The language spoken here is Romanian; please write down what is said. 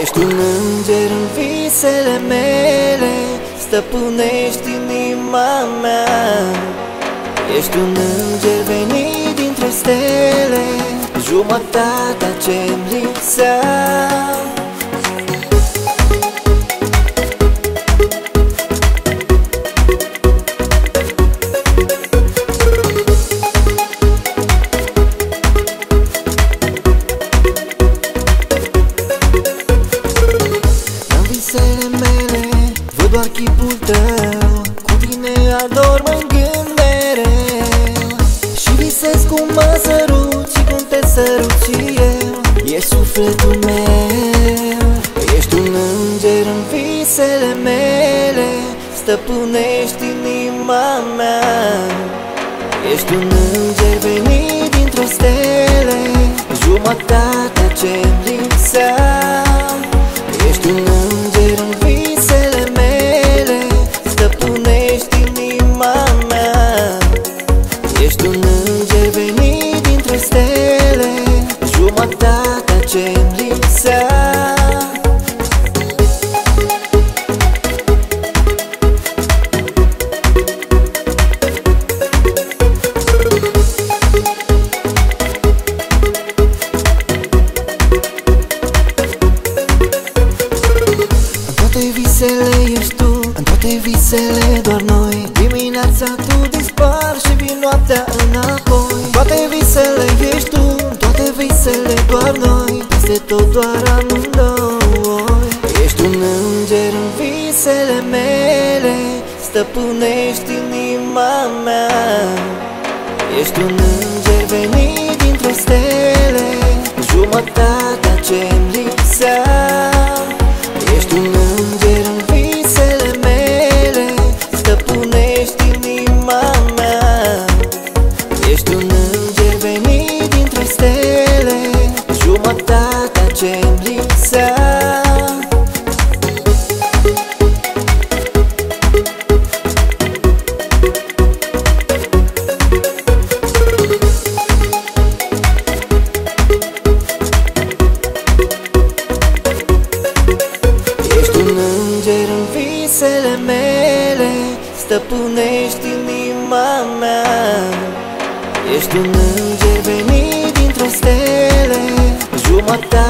Ești un înger în visele mele Stăpânești inima mea. Ești un înger venit dintre stele Jumătatea ce-mi lipsea doar chipul tău. Cu tine ador mă mereu. Și visez cum mă sărut și cum te sărut și eu. E sufletul meu. Ești un înger în visele mele. Stăpânești inima mea. Ești un înger venit dintr-o stele. Jumătatea ce-mi lipsea Jumătatea ce-mi lipsea În toate visele ești tu În toate visele doar noi. Dimineața tu dispar și vin noaptea înapoi. În toate visele doar noi Peste tot doar amândoi Ești un înger în visele mele Stăpânești inima mea. Ești un înger Jumătatea ce-mi lipsea Ești un înger în visele mele Stăpânești inima mea. Ești un înger Jumătatea ce-mi